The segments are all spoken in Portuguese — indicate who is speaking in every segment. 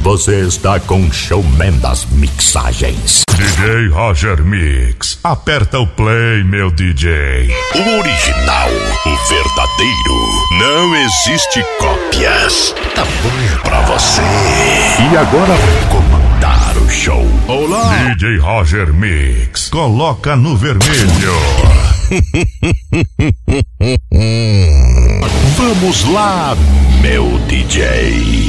Speaker 1: Você está com o showman das mixagens.
Speaker 2: DJ Roger Mix. Aperta o play, meu DJ.
Speaker 1: O original, o verdadeiro. Não existe cópias. Tá bom pra você. E agora comandar o show.
Speaker 2: Olá. DJ Roger Mix. Coloca no vermelho.
Speaker 1: Vamos lá, meu DJ.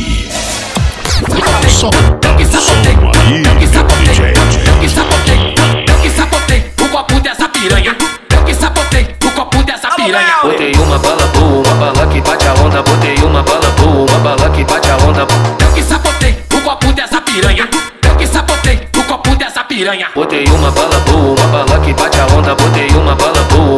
Speaker 1: Só
Speaker 3: Eu que sabotei,
Speaker 1: aí,
Speaker 3: eu que
Speaker 1: DJ.
Speaker 3: eu que sabotei, eu que sabotei o copo dessa piranha. Eu que sabotei o copo dessa piranha.
Speaker 4: Botei uma bala boa, uma bala que bate a onda. Botei uma bala boa, uma bala que bate a onda.
Speaker 3: Eu que sabotei o copo dessa piranha. Eu que sabotei o copo dessa piranha.
Speaker 4: Botei uma bala boa, uma bala que bate a onda. Botei uma bala boa,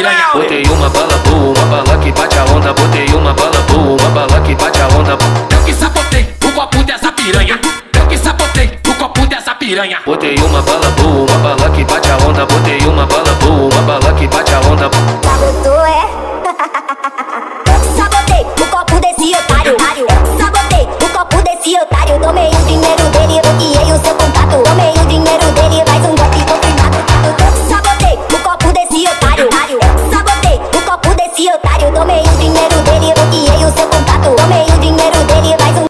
Speaker 4: piranha. Botei uma bala boa, uma bala que bate a onda.
Speaker 5: Botei uma bala boa, uma bala que bate a onda. Eu
Speaker 3: que sabotei o copo dessa piranha. Eu que sabotei o copo dessa piranha.
Speaker 4: Botei uma bala boa, uma bala que bate a onda. Botei uma bala boa, uma bala